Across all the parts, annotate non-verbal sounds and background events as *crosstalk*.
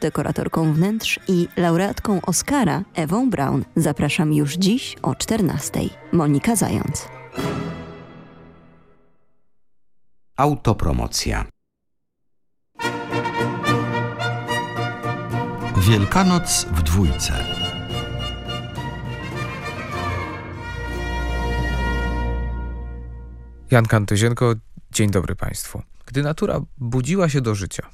dekoratorką wnętrz i laureatką Oscara Ewą Braun. Zapraszam już dziś o 14. Monika Zając. Autopromocja. Wielkanoc w dwójce. Jan Kantyzienko, dzień dobry Państwu. Gdy natura budziła się do życia,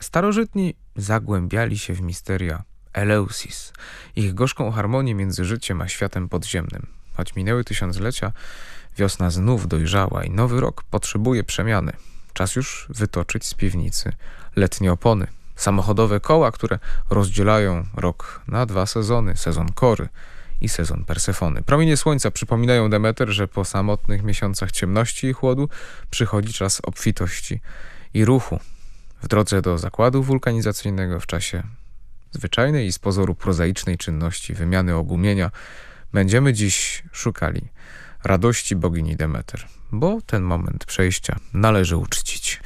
starożytni zagłębiali się w misteria Eleusis, ich gorzką harmonię między życiem a światem podziemnym. Choć minęły tysiąclecia, wiosna znów dojrzała i nowy rok potrzebuje przemiany. Czas już wytoczyć z piwnicy letnie opony, samochodowe koła, które rozdzielają rok na dwa sezony, sezon kory i sezon Persefony. Promienie słońca przypominają Demeter, że po samotnych miesiącach ciemności i chłodu przychodzi czas obfitości i ruchu. W drodze do zakładu wulkanizacyjnego w czasie zwyczajnej i z pozoru prozaicznej czynności wymiany ogumienia będziemy dziś szukali radości bogini Demeter, bo ten moment przejścia należy uczcić.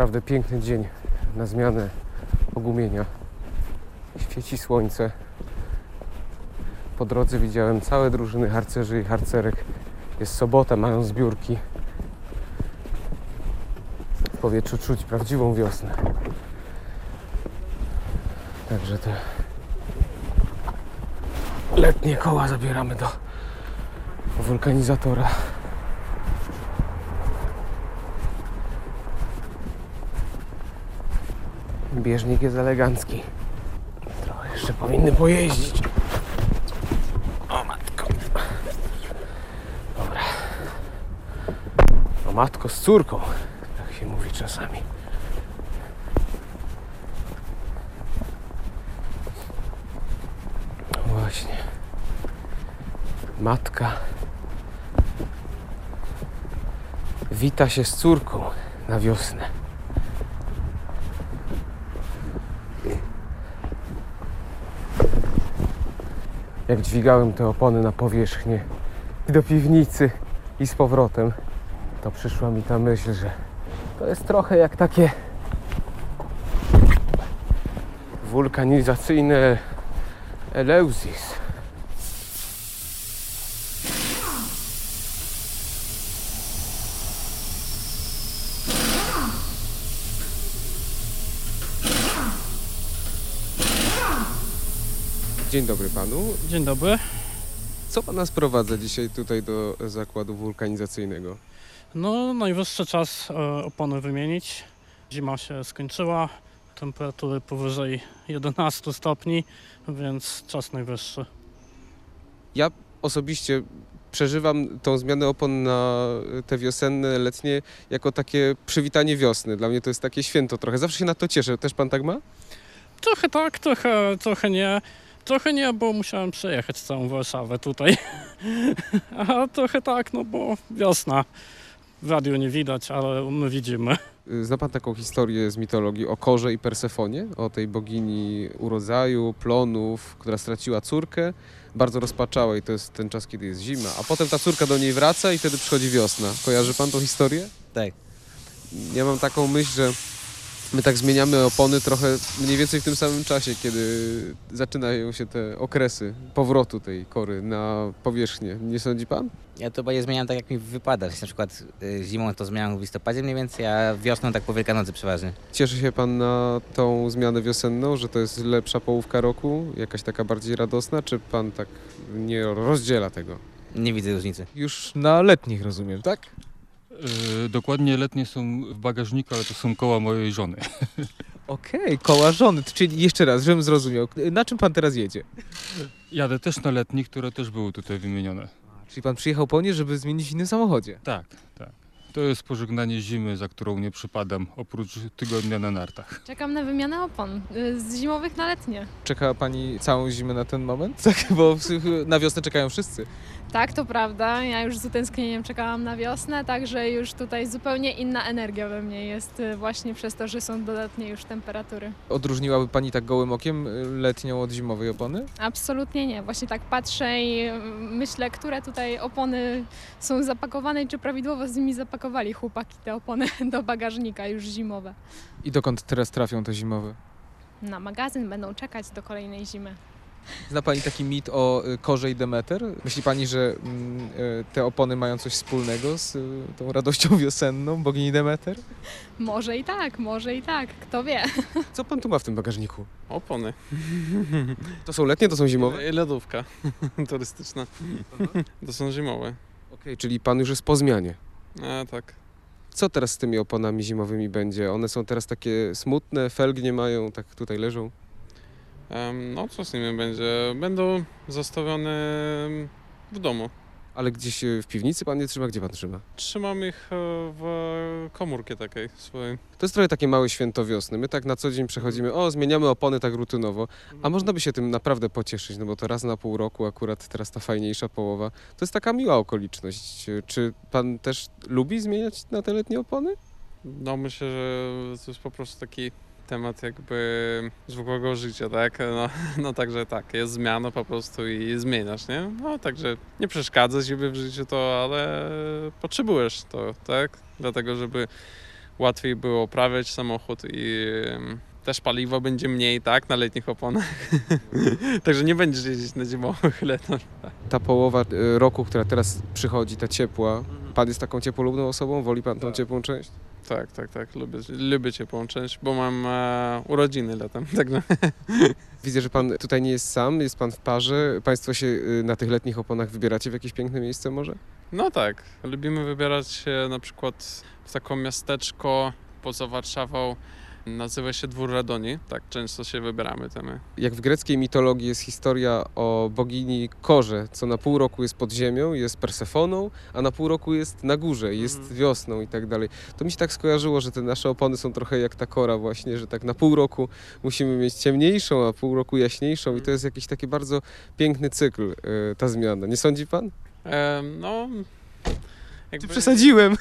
Naprawdę piękny dzień na zmianę ogumienia. Świeci słońce. Po drodze widziałem całe drużyny harcerzy i harcerek. Jest sobota, mają zbiórki. W powietrzu czuć prawdziwą wiosnę. Także te letnie koła zabieramy do wulkanizatora. Bieżnik jest elegancki. Trochę jeszcze powinny pojeździć. O matko. Dobra. O matko z córką. Tak się mówi czasami. Właśnie. Matka wita się z córką na wiosnę. Jak dźwigałem te opony na powierzchnię i do piwnicy i z powrotem, to przyszła mi ta myśl, że to jest trochę jak takie wulkanizacyjne Eleusis. Dzień dobry panu. Dzień dobry. Co pana sprowadza dzisiaj tutaj do zakładu wulkanizacyjnego? No, najwyższy czas e, opony wymienić. Zima się skończyła, temperatury powyżej 11 stopni, więc czas najwyższy. Ja osobiście przeżywam tą zmianę opon na te wiosenne, letnie jako takie przywitanie wiosny. Dla mnie to jest takie święto trochę. Zawsze się na to cieszę. Też pan tak ma? Trochę tak, trochę, trochę nie. Trochę nie, bo musiałem przejechać całą Warszawę tutaj. *laughs* A trochę tak, no bo wiosna. W radiu nie widać, ale my widzimy. Zna pan taką historię z mitologii o Korze i Persefonie? O tej bogini urodzaju, plonów, która straciła córkę, bardzo rozpaczała i to jest ten czas, kiedy jest zima. A potem ta córka do niej wraca i wtedy przychodzi wiosna. Kojarzy pan tą historię? Tak. Ja mam taką myśl, że my tak zmieniamy opony trochę mniej więcej w tym samym czasie, kiedy zaczynają się te okresy powrotu tej kory na powierzchnię. Nie sądzi pan? Ja to bardziej zmieniam tak, jak mi wypada. Na przykład y, zimą to zmieniam w listopadzie mniej więcej, a wiosną tak po Wielkanocy przeważnie. Cieszy się pan na tą zmianę wiosenną, że to jest lepsza połówka roku, jakaś taka bardziej radosna, czy pan tak nie rozdziela tego? Nie widzę różnicy. Już na letnich rozumiem, tak? Yy, dokładnie letnie są w bagażniku, ale to są koła mojej żony. *laughs* Okej, koła żony, czyli jeszcze raz, żebym zrozumiał. Na czym pan teraz jedzie? Jadę też na letnich, które też były tutaj wymienione. Czyli pan przyjechał po nie, żeby zmienić w innym samochodzie. Tak, tak. To jest pożegnanie zimy, za którą nie przypadam, oprócz tygodnia na nartach. Czekam na wymianę opon y, z zimowych na letnie. Czeka pani całą zimę na ten moment? *laughs* Tak, bo na wiosnę czekają wszyscy. Tak, to prawda. Ja już z utęsknieniem czekałam na wiosnę, także już tutaj zupełnie inna energia we mnie jest y, właśnie przez to, że są dodatnie już temperatury. Odróżniłaby pani tak gołym okiem y, letnią od zimowej opony? Absolutnie nie. Właśnie tak patrzę i y, myślę, które tutaj opony są zapakowane i czy prawidłowo z nimi zapakowali chłopaki te opony *laughs* do bagażnika już zimowe. I dokąd teraz trafią te zimowe? Na magazyn będą czekać do kolejnej zimy. Zna pani taki mit o y, Korze i Demeter? Myśli pani, że mm, y, te opony mają coś wspólnego z y, tą radością wiosenną bogini Demeter? Może i tak, może i tak, kto wie. Co pan tu ma w tym bagażniku? Opony. *laughs* To są letnie, to są zimowe? I lodówka *laughs* turystyczna. To są zimowe. Okej, czyli pan już jest po zmianie. A tak. Co teraz z tymi oponami zimowymi będzie? One są teraz takie smutne, felg nie mają, tak tutaj leżą. No co z nimi będzie? Będą zostawione w domu. Ale gdzieś y, w piwnicy pan je trzyma? Gdzie pan trzyma? Trzymam ich e, w komórkę takiej swojej. To jest trochę takie małe święto wiosny. My tak na co dzień przechodzimy, o zmieniamy opony tak rutynowo, a można by się tym naprawdę pocieszyć, no bo to raz na pół roku akurat teraz ta fajniejsza połowa. To jest taka miła okoliczność. Czy pan też lubi zmieniać na te letnie opony? No myślę, że to jest po prostu taki temat jakby zwykłego życia, tak? No, *laughs* no także tak, jest zmiana po prostu i zmieniasz, nie? No także nie przeszkadza ci w życiu to, ale potrzebujesz to, tak? Dlatego, żeby łatwiej było oprawiać samochód i też paliwo będzie mniej, tak? Na letnich oponach. *laughs* także nie będziesz jeździć na zimowych letach. Ta połowa y, roku, która teraz przychodzi, ta ciepła, pan jest taką ciepłolubną osobą? Woli pan tą Tak. ciepłą część? Tak, tak, tak, lubię, lubię ciepłą część, bo mam e, urodziny latem, *laughs* także Widzę, że pan tutaj nie jest sam, jest pan w parze. Państwo się y, na tych letnich oponach wybieracie w jakieś piękne miejsce może? No tak, lubimy wybierać się na przykład w taką miasteczko poza Warszawą, nazywa się Dwór Radoni, tak często się wybieramy tam. Jak w greckiej mitologii jest historia o bogini Korze, co na pół roku jest pod ziemią, jest Persefoną, a na pół roku jest na górze, jest Mhm. wiosną i tak dalej. To mi się tak skojarzyło, że te nasze opony są trochę jak ta kora właśnie, że tak na pół roku musimy mieć ciemniejszą, a pół roku jaśniejszą i to jest jakiś taki bardzo piękny cykl, y, ta zmiana. Nie sądzi pan? E, no... Jakby... Przesadziłem!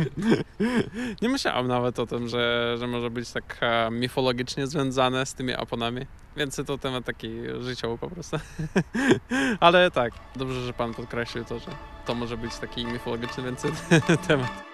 *laughs* Nie myślałem nawet o tym, że, że może być tak e, mitologicznie związane z tymi oponami, więc to temat taki życiowy po prostu. *laughs* Ale tak, dobrze, że pan podkreślił to, że to może być taki mitologiczny więc *laughs* temat.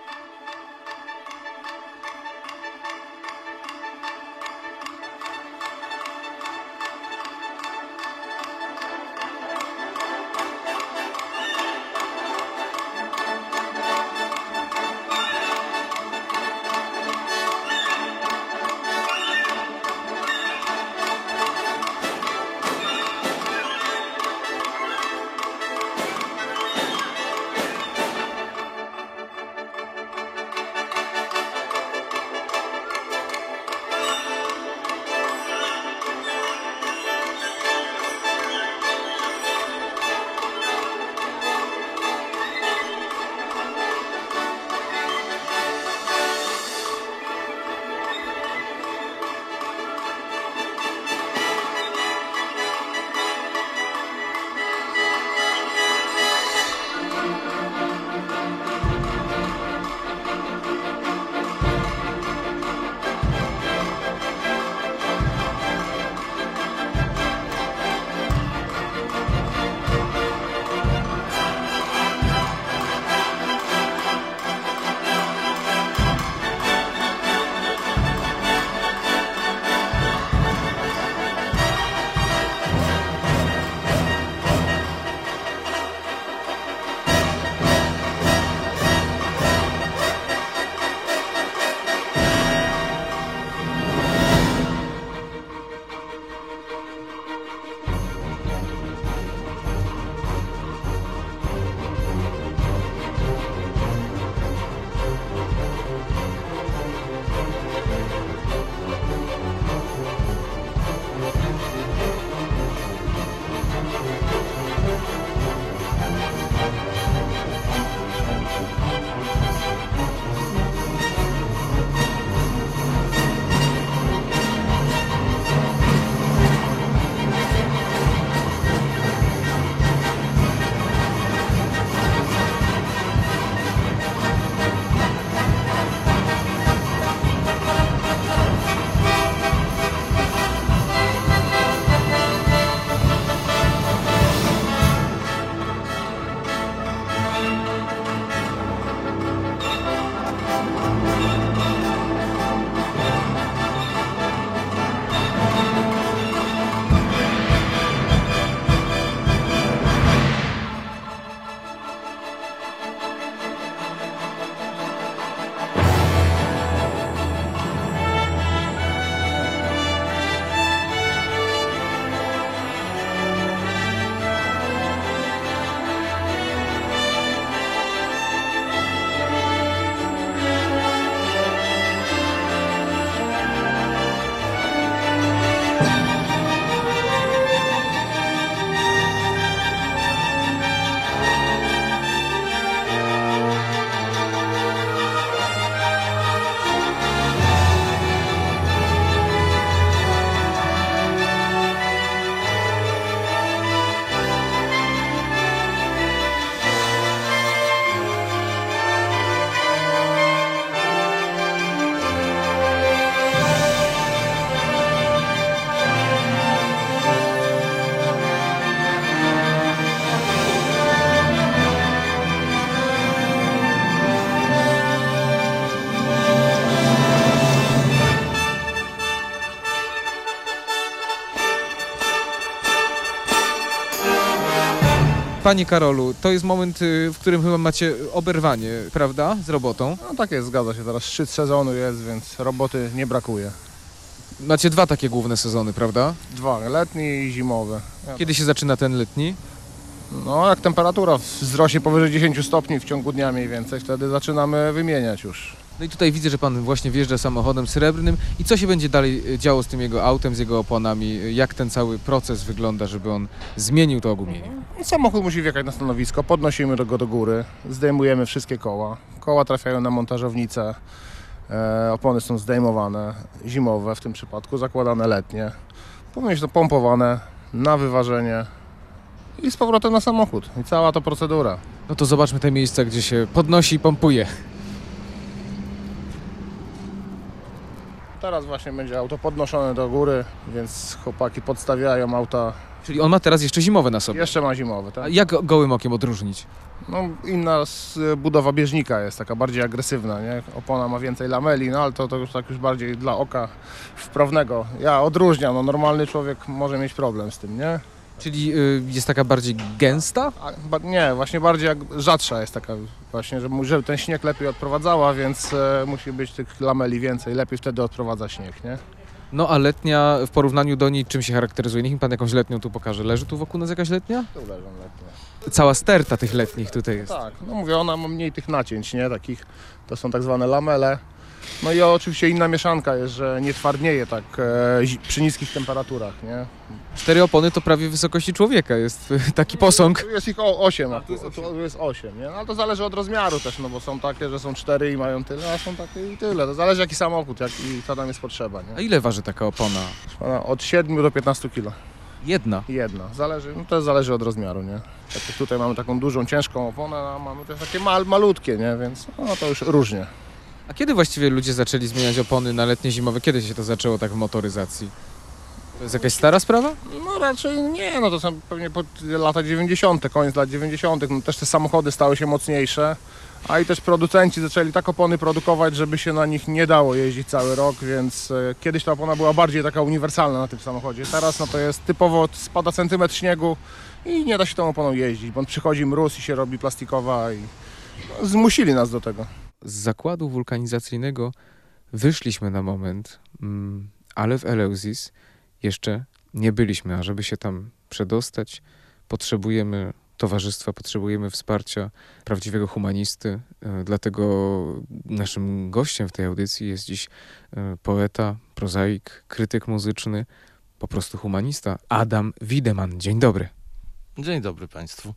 Panie Karolu, to jest moment, y, w którym chyba macie oberwanie, prawda, z robotą. No tak jest, zgadza się. Teraz szczyt sezonu jest, więc roboty nie brakuje. Macie dwa takie główne sezony, prawda? Dwa, letni i zimowy. Kiedy się zaczyna ten letni? No jak temperatura wzrośnie powyżej 10 stopni w ciągu dnia mniej więcej, wtedy zaczynamy wymieniać już. No i tutaj widzę, że pan właśnie wjeżdża samochodem srebrnym. I co się będzie dalej y, działo z tym jego autem, z jego oponami? Jak ten cały proces wygląda, żeby on zmienił to ogumienie? Samochód musi wjechać na stanowisko, podnosimy go do góry, zdejmujemy wszystkie koła. Koła trafiają na montażownicę, e, opony są zdejmowane, zimowe w tym przypadku, zakładane letnie. Powinno być to pompowane na wyważenie i z powrotem na samochód. I cała ta procedura. No to zobaczmy te miejsca, gdzie się podnosi i pompuje. Teraz właśnie będzie auto podnoszone do góry, więc chłopaki podstawiają auta. Czyli on ma teraz jeszcze zimowe na sobie. Jeszcze ma zimowe, A tak? jak go- gołym okiem odróżnić? No, inna s- budowa bieżnika jest taka bardziej agresywna, nie? Opona ma więcej lameli, no ale to, to już tak już bardziej dla oka wprawnego. Ja odróżniam, no normalny człowiek może mieć problem z tym, nie? Czyli y, jest taka bardziej gęsta? A, ba, nie, właśnie bardziej jak rzadsza jest taka właśnie, żeby, żeby ten śnieg lepiej odprowadzała, więc e, musi być tych lameli więcej, lepiej wtedy odprowadza śnieg, nie? No a letnia w porównaniu do niej czym się charakteryzuje? Niech mi pan jakąś letnią tu pokaże. Leży tu wokół nas jakaś letnia? Tu leżą letnie. Cała sterta tych letnich tutaj jest. Tak, no mówię, ona ma mniej tych nacięć, nie? Takich, to są tak zwane lamele. No i oczywiście inna mieszanka jest, że nie twardnieje tak e, przy niskich temperaturach, nie? Cztery opony to prawie wysokości człowieka jest y, taki posąg. Tu jest ich o- osiem, a tu, tu jest osiem, nie? No, ale to zależy od rozmiaru też, no bo są takie, że są cztery i mają tyle, a są takie i tyle. To zależy jaki samochód, jak i co tam jest potrzeba, A nie? ile waży taka opona? Ona Od 7 do 15 kilo. Jedna. Jedna. Zależy, no to zależy od rozmiaru, nie? Tak jak tutaj mamy taką dużą, ciężką oponę, a mamy też takie mal, malutkie, nie? Więc no to już różnie. A kiedy właściwie ludzie zaczęli zmieniać opony na letnie, zimowe? Kiedy się to zaczęło tak w motoryzacji? To jest jakaś stara sprawa? No raczej nie, no to są pewnie po lata 90., koniec lat 90., no też te samochody stały się mocniejsze, a i też producenci zaczęli tak opony produkować, żeby się na nich nie dało jeździć cały rok, więc e, kiedyś ta opona była bardziej taka uniwersalna na tym samochodzie. Teraz no to jest typowo spada centymetr śniegu i nie da się tą oponą jeździć, bo przychodzi mróz i się robi plastikowa i no, zmusili nas do tego. Z zakładu wulkanizacyjnego wyszliśmy na moment, mm, ale w Eleusis jeszcze nie byliśmy, a żeby się tam przedostać, potrzebujemy towarzystwa, potrzebujemy wsparcia prawdziwego humanisty. E, Dlatego naszym gościem w tej audycji jest dziś e, poeta, prozaik, krytyk muzyczny, po prostu humanista, Adam Wideman. Dzień dobry. Dzień dobry Państwu.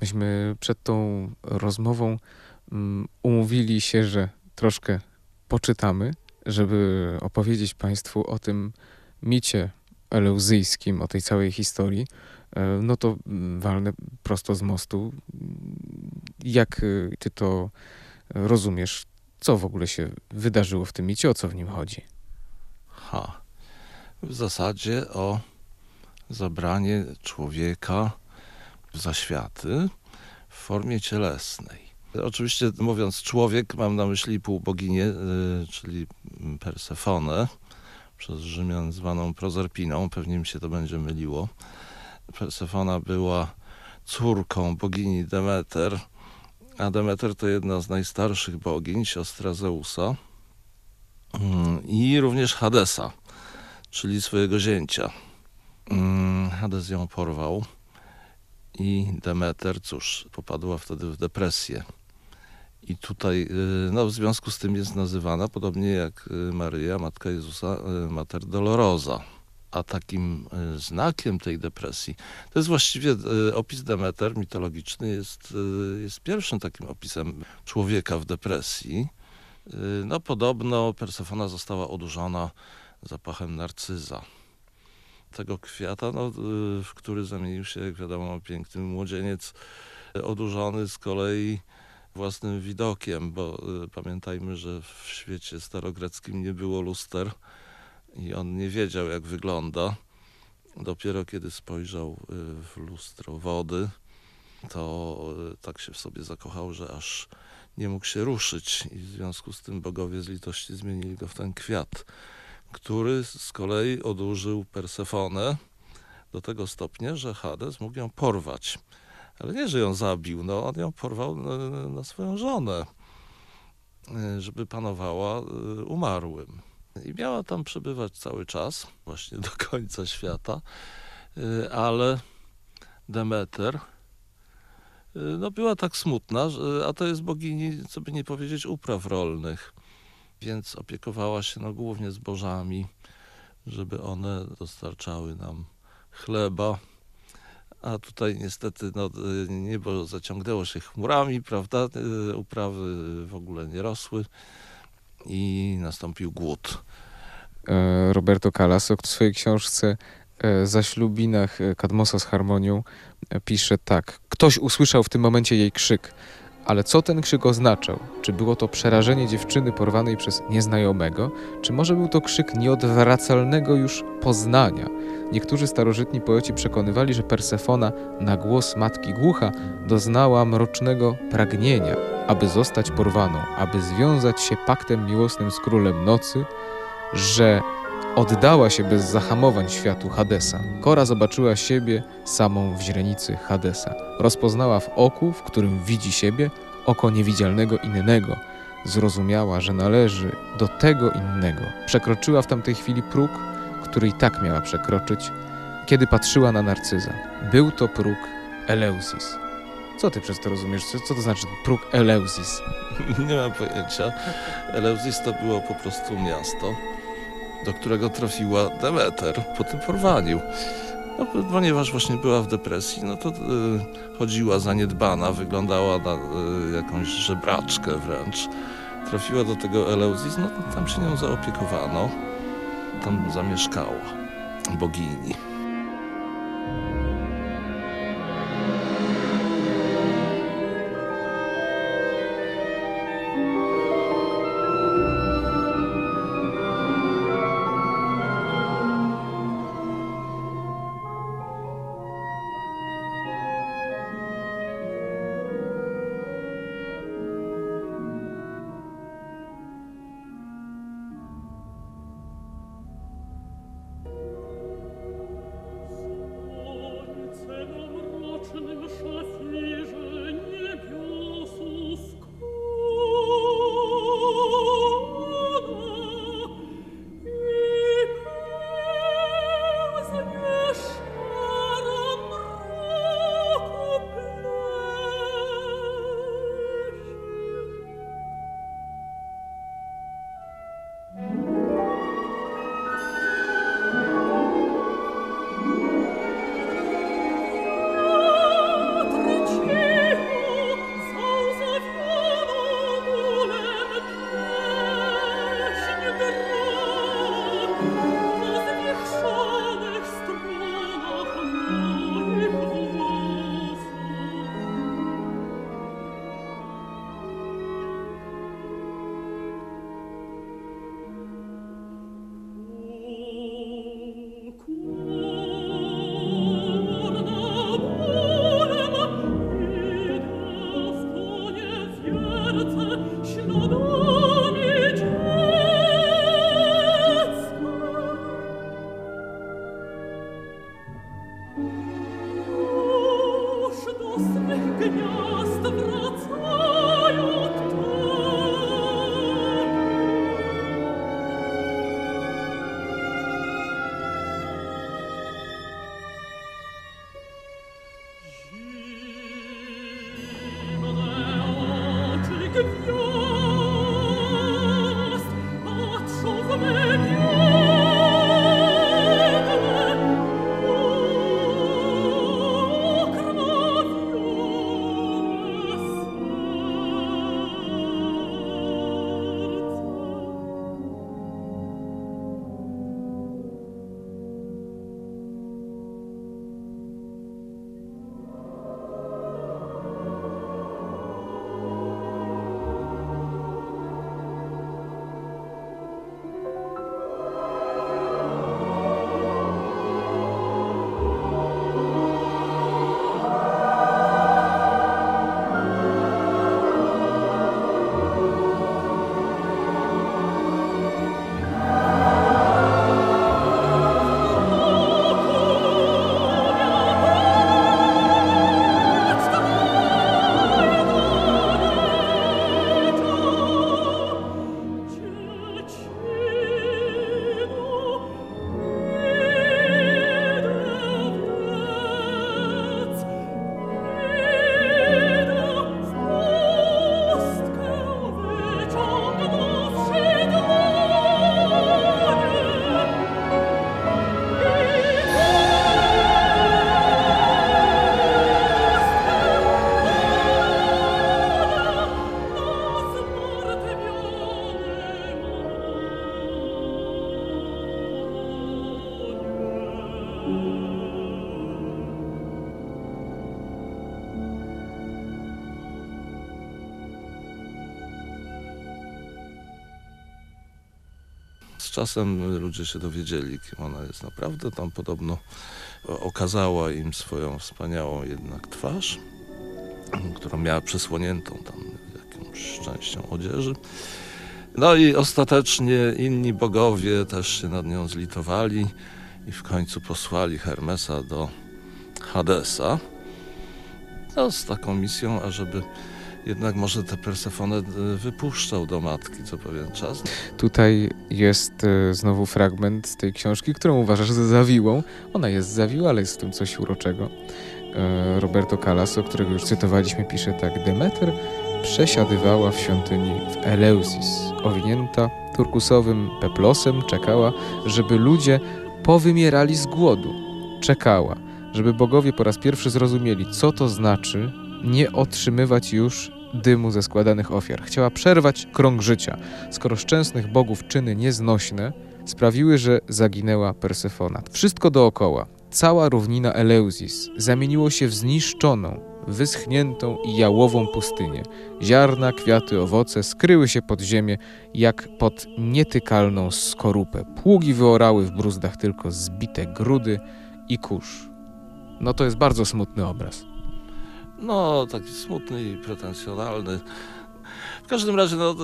Myśmy przed tą rozmową umówili się, że troszkę poczytamy, żeby opowiedzieć Państwu o tym micie eleuzyjskim, o tej całej historii. E, No to mm, walnę prosto z mostu. Jak y, Ty to rozumiesz? Co w ogóle się wydarzyło w tym micie? O co w nim chodzi? Ha. W zasadzie o zabranie człowieka w zaświaty w formie cielesnej. Oczywiście mówiąc człowiek, mam na myśli półboginię, y, czyli Persefonę, przez Rzymian zwaną Prozerpiną, pewnie mi się to będzie myliło. Persefona była córką bogini Demeter, a Demeter to jedna z najstarszych bogiń, siostra Zeusa Mm, i również Hadesa, czyli swojego zięcia. Mm, Hades ją porwał i Demeter, cóż, popadła wtedy w depresję I tutaj y, no, w związku z tym jest nazywana, podobnie jak y, Maryja, Matka Jezusa, y, Mater Dolorosa. A takim znakiem tej depresji, to jest właściwie opis Demeter mitologiczny, jest, jest pierwszym takim opisem człowieka w depresji. No podobno Persefona została odurzona zapachem narcyza. Tego kwiata, no, w który zamienił się, jak wiadomo, piękny młodzieniec, odurzony z kolei własnym widokiem, bo y, pamiętajmy, że w świecie starogreckim nie było luster i on nie wiedział, jak wygląda. Dopiero kiedy spojrzał y, w lustro wody, to y, tak się w sobie zakochał, że aż nie mógł się ruszyć i w związku z tym bogowie z litości zmienili go w ten kwiat, który z kolei odurzył Persefonę do tego stopnia, że Hades mógł ją porwać. Ale nie, że ją zabił, no on ją porwał na, na swoją żonę, żeby panowała y, umarłym. I miała tam przebywać cały czas, właśnie do końca świata, y, ale Demeter y, no była tak smutna, a to jest bogini, co by nie powiedzieć, upraw rolnych, więc opiekowała się no, głównie zbożami, żeby one dostarczały nam chleba. A tutaj niestety no, y, niebo zaciągnęło się chmurami, prawda? Y, Uprawy w ogóle nie rosły i nastąpił głód. E, Roberto Calasso w swojej książce e, Zaślubinach e, Kadmosa z harmonią e, pisze tak. Ktoś usłyszał w tym momencie jej krzyk, ale co ten krzyk oznaczał? Czy było to przerażenie dziewczyny porwanej przez nieznajomego, czy może był to krzyk nieodwracalnego już poznania? Niektórzy starożytni poeci przekonywali, że Persefona na głos matki głucha doznała mrocznego pragnienia, aby zostać porwaną, aby związać się paktem miłosnym z królem nocy, że oddała się bez zahamowań światu Hadesa. Kora zobaczyła siebie samą w źrenicy Hadesa. Rozpoznała w oku, w którym widzi siebie, oko niewidzialnego innego. Zrozumiała, że należy do tego innego. Przekroczyła w tamtej chwili próg, który i tak miała przekroczyć, kiedy patrzyła na narcyza. Był to próg Eleusis. Co ty przez to rozumiesz? Co, to znaczy próg Eleusis? *laughs* Nie mam pojęcia. Eleusis to było po prostu miasto, do którego trafiła Demeter po tym porwaniu. No, ponieważ właśnie była w depresji, no to y, chodziła zaniedbana, wyglądała na y, jakąś żebraczkę wręcz. Trafiła do tego Eleusis, no tam się nią zaopiekowano. Tam zamieszkała bogini. Czasem ludzie się dowiedzieli, kim ona jest naprawdę. Tam podobno okazała im swoją wspaniałą jednak twarz, którą miała przysłoniętą tam jakąś częścią odzieży. No i ostatecznie inni bogowie też się nad nią zlitowali i w końcu posłali Hermesa do Hadesa. No, z taką misją, ażeby jednak może tę Persefonę e, wypuszczał do matki co pewien czas. Tutaj jest e, znowu fragment z tej książki, którą uważasz za zawiłą. Ona jest zawiła, ale jest w tym coś uroczego. E, Roberto Calasso, którego już cytowaliśmy, pisze tak. Demeter przesiadywała w świątyni w Eleusis. Owinięta turkusowym peplosem czekała, żeby ludzie powymierali z głodu. Czekała, żeby bogowie po raz pierwszy zrozumieli, co to znaczy nie otrzymywać już dymu ze składanych ofiar. Chciała przerwać krąg życia, skoro szczęsnych bogów czyny nieznośne sprawiły, że zaginęła Persefona. Wszystko dookoła, cała równina Eleusis zamieniło się w zniszczoną, wyschniętą i jałową pustynię. Ziarna, kwiaty, owoce skryły się pod ziemię jak pod nietykalną skorupę. Pługi wyorały w bruzdach tylko zbite grudy i kurz. No to jest bardzo smutny obraz. No, taki smutny i pretensjonalny. W każdym razie, no,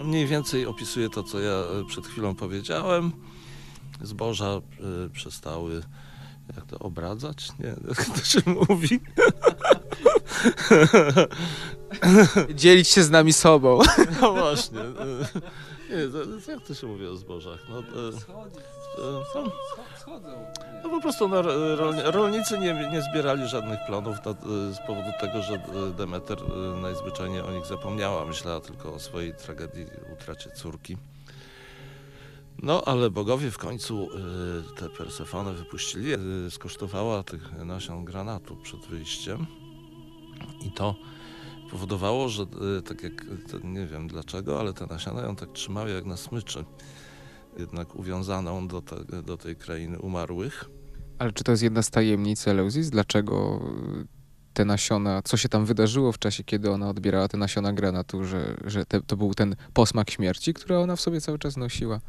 y, mniej więcej opisuje to, co ja y, przed chwilą powiedziałem. Zboża y, przestały, jak to, obradzać? Nie, jak *laughs* to się mówi? Dzielić się z nami sobą. *laughs* No właśnie. Nie, to, jak to się mówi o zbożach? No, no, po prostu no, rolnicy nie, nie zbierali żadnych plonów no, z powodu tego, że Demeter najzwyczajniej o nich zapomniała. Myślała tylko o swojej tragedii, utracie córki. No, ale bogowie w końcu te Persefony wypuścili. Skosztowała tych nasion granatu przed wyjściem i to powodowało, że tak jak, nie wiem dlaczego, ale te nasiona ją tak trzymały jak na smyczy jednak uwiązaną do, te, do tej krainy umarłych. Ale czy to jest jedna z tajemnic Eleusis? Dlaczego te nasiona, co się tam wydarzyło w czasie, kiedy ona odbierała te nasiona granatu, że, że te, to był ten posmak śmierci, który ona w sobie cały czas nosiła?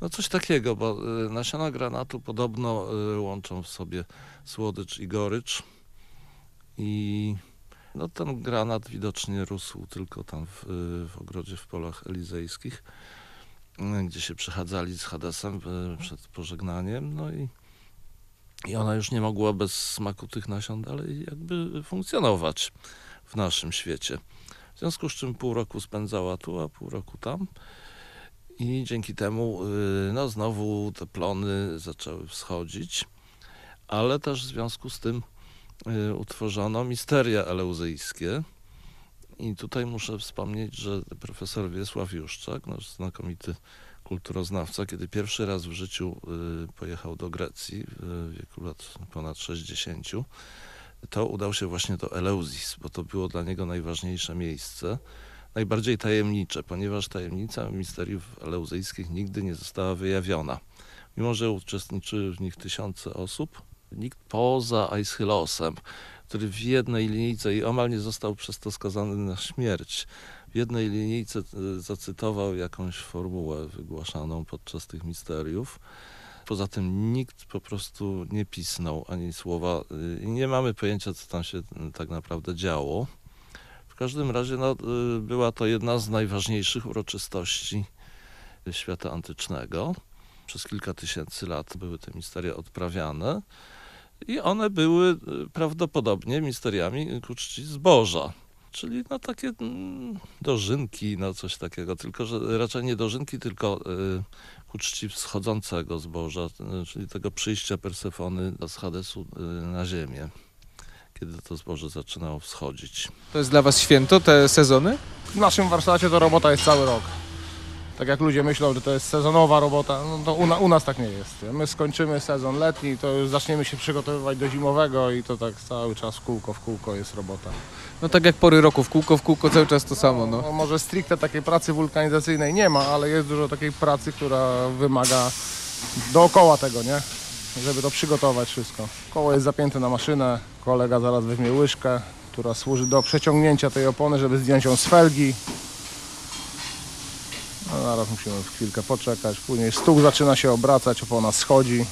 No coś takiego, bo nasiona granatu podobno łączą w sobie słodycz i gorycz i no ten granat widocznie rósł tylko tam w, w ogrodzie w polach elizejskich gdzie się przechadzali z Hadesem e, przed pożegnaniem, no i, i ona już nie mogła bez smaku tych nasion dalej jakby funkcjonować w naszym świecie. W związku z czym pół roku spędzała tu, a pół roku tam. I dzięki temu e, no, znowu te plony zaczęły wschodzić, ale też w związku z tym e, utworzono misteria eleuzyjskie, i tutaj muszę wspomnieć, że profesor Wiesław Juszczak, nasz znakomity kulturoznawca, kiedy pierwszy raz w życiu y, pojechał do Grecji w wieku lat ponad 60, to udał się właśnie do Eleusis, bo to było dla niego najważniejsze miejsce, najbardziej tajemnicze, ponieważ tajemnica misteriów eleuzyjskich nigdy nie została wyjawiona. Mimo, że uczestniczyły w nich tysiące osób, nikt poza Aeschylosem, który w jednej linijce i omal nie został przez to skazany na śmierć. W jednej linijce e, zacytował jakąś formułę wygłaszaną podczas tych misteriów. Poza tym nikt po prostu nie pisnął ani słowa e, i nie mamy pojęcia, co tam się e, tak naprawdę działo. W każdym razie no, była to jedna z najważniejszych uroczystości świata antycznego. Przez kilka tysięcy lat były te misteria odprawiane. I one były y, prawdopodobnie misteriami ku czci zboża. Czyli no takie mm, dożynki, no coś takiego, tylko że raczej nie dożynki, tylko y, ku czci wschodzącego zboża, y, czyli tego przyjścia Persefony z Hadesu na ziemię, kiedy to zboże zaczynało wschodzić. To jest dla was święto, te sezony? W naszym warsztacie to robota jest cały rok tak jak ludzie myślą, że to jest sezonowa robota, no to u, u, nas tak nie jest. My skończymy sezon letni, to już zaczniemy się przygotowywać do zimowego i to tak cały czas w kółko w kółko jest robota. No tak jak pory roku, w kółko w kółko cały czas to samo. No. no może stricte takiej pracy wulkanizacyjnej nie ma, ale jest dużo takiej pracy, która wymaga dookoła tego, nie? Żeby to przygotować wszystko. Koło jest zapięte na maszynę, kolega zaraz weźmie łyżkę, która służy do przeciągnięcia tej opony, żeby zdjąć ją z felgi, No, zaraz musimy chwilkę poczekać. Później stół zaczyna się obracać, opona schodzi.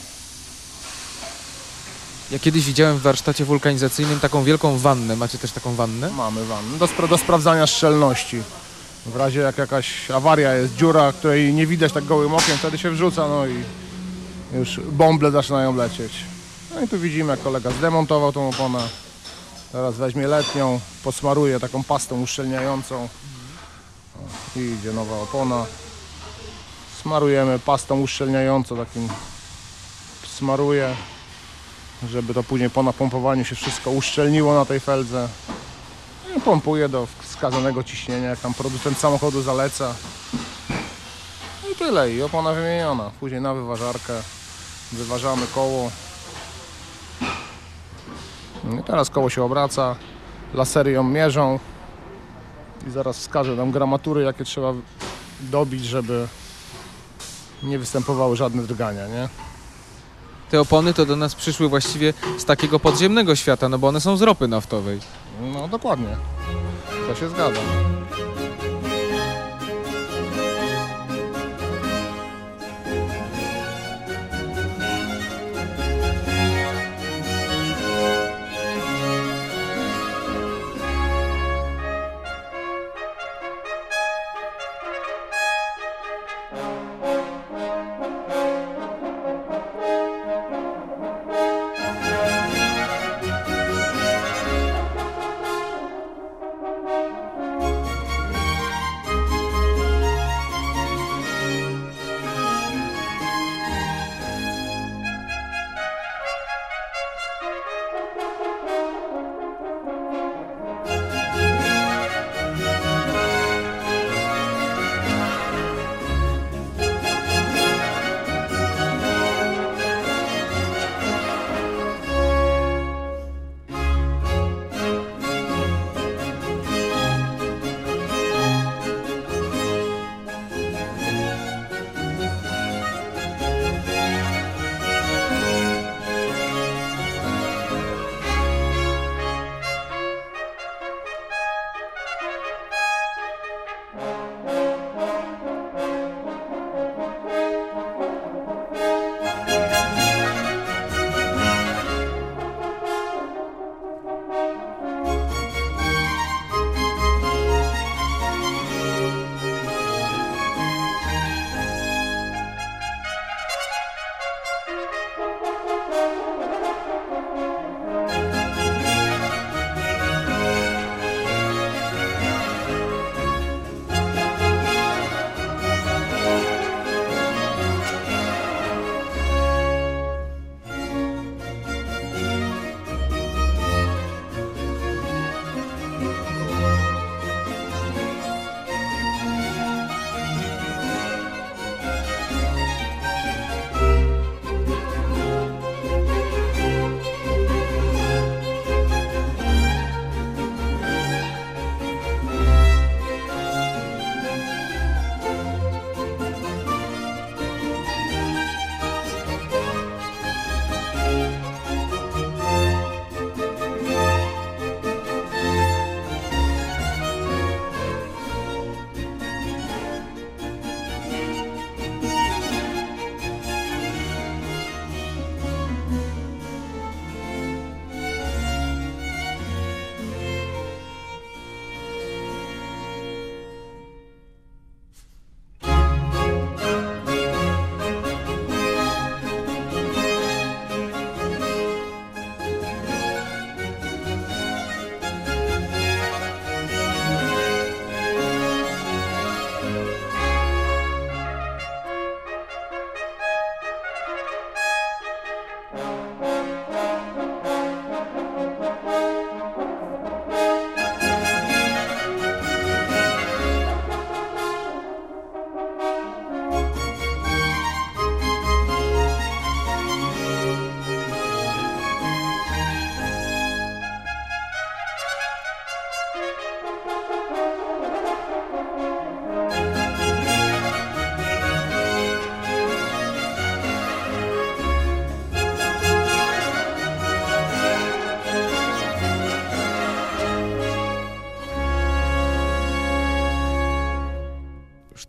Ja kiedyś widziałem w warsztacie wulkanizacyjnym taką wielką wannę. Macie też taką wannę? Mamy wannę do, spra- do sprawdzania szczelności. W razie jak jakaś awaria jest, dziura, której nie widać tak gołym okiem, wtedy się wrzuca, no i już bąble zaczynają lecieć. No i tu widzimy, jak kolega zdemontował tą oponę. Teraz weźmie letnią, posmaruje taką pastą uszczelniającą. I idzie nowa opona. Smarujemy pastą uszczelniającą, takim smaruje, żeby to później po napompowaniu się wszystko uszczelniło na tej feldze. I pompuje do wskazanego ciśnienia, jak tam producent samochodu zaleca. I tyle, i opona wymieniona. Później na wyważarkę wyważamy koło. No I teraz koło się obraca, lasery ją mierzą i zaraz wskażę nam gramatury, jakie trzeba dobić, żeby nie występowały żadne drgania, nie? Te opony to do nas przyszły właściwie z takiego podziemnego świata, no bo one są z ropy naftowej. No dokładnie. To się zgadza.